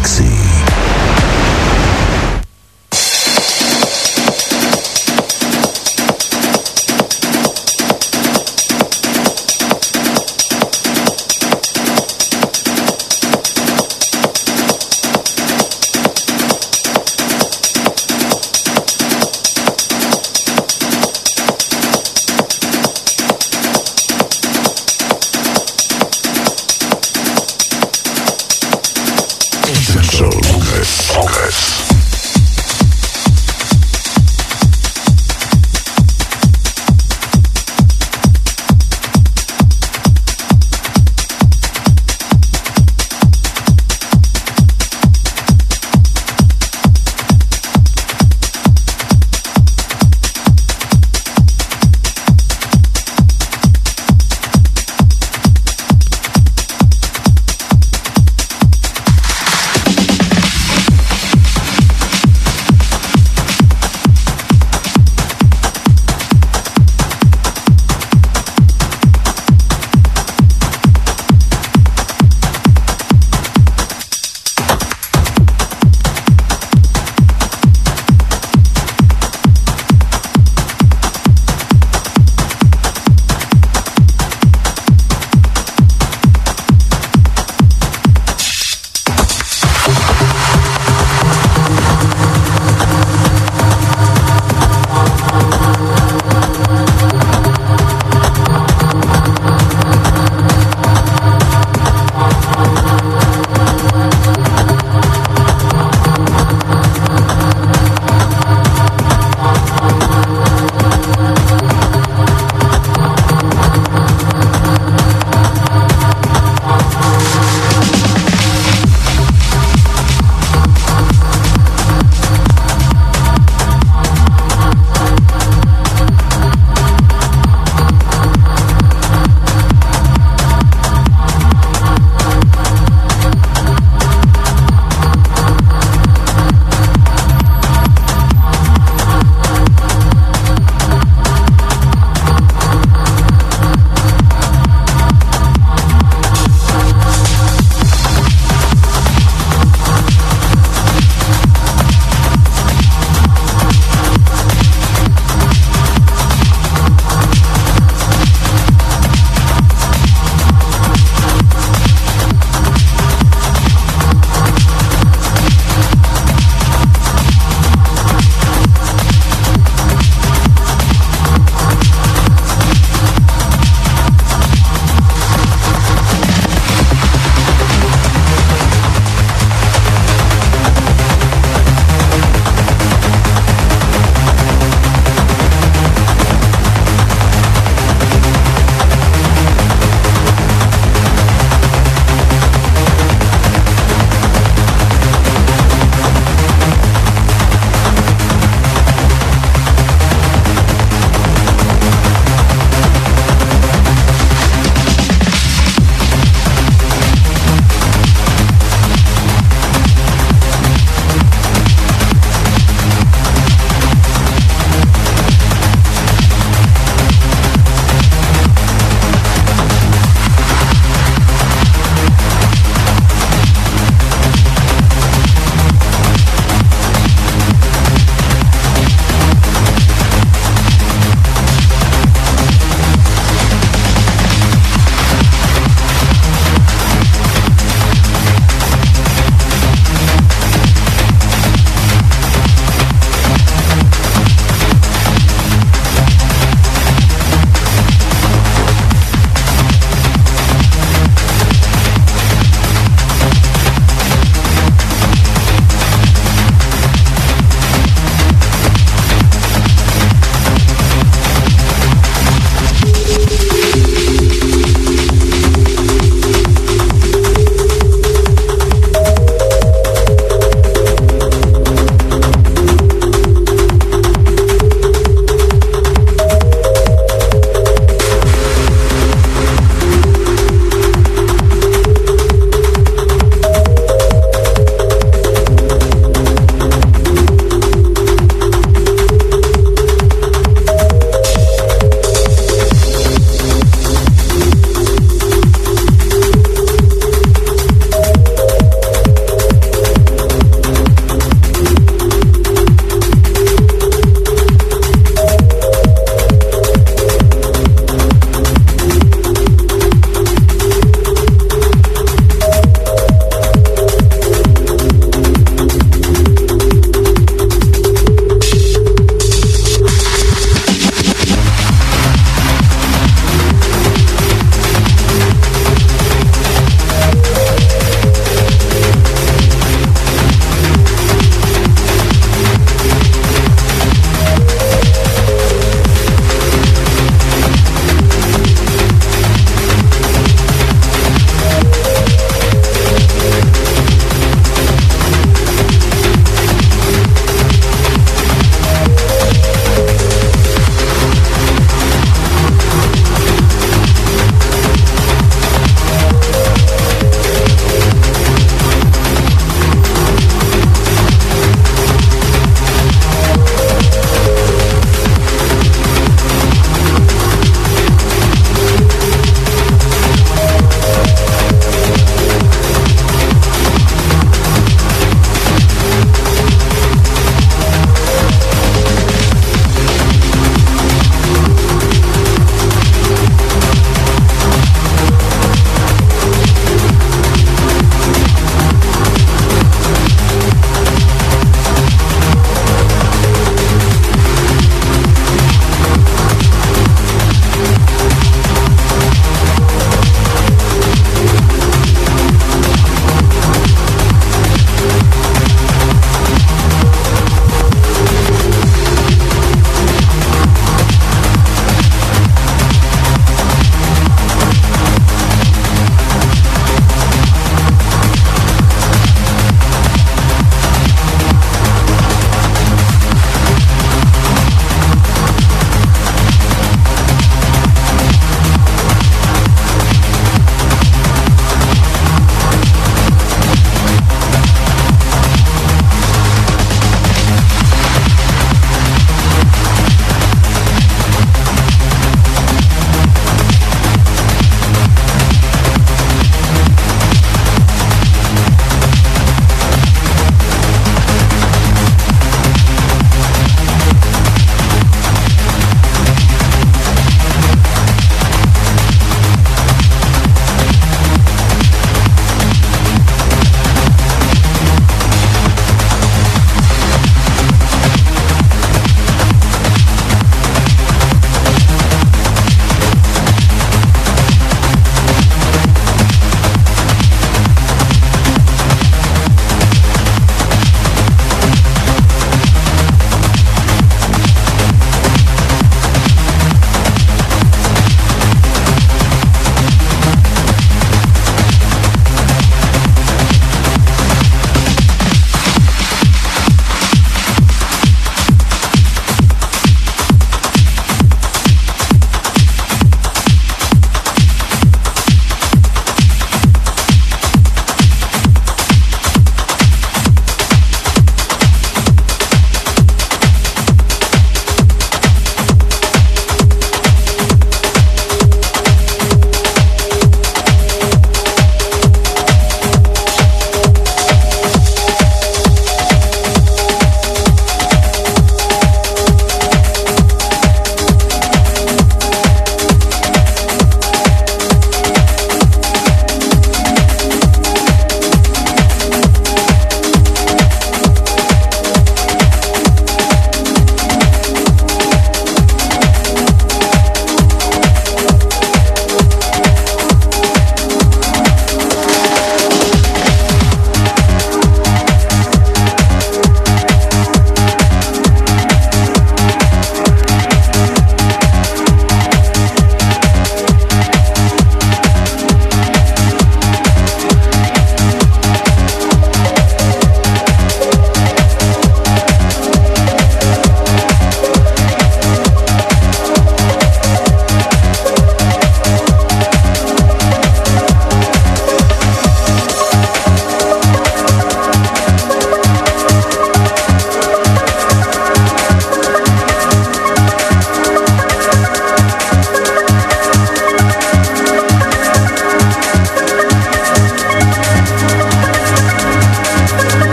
Galaxy.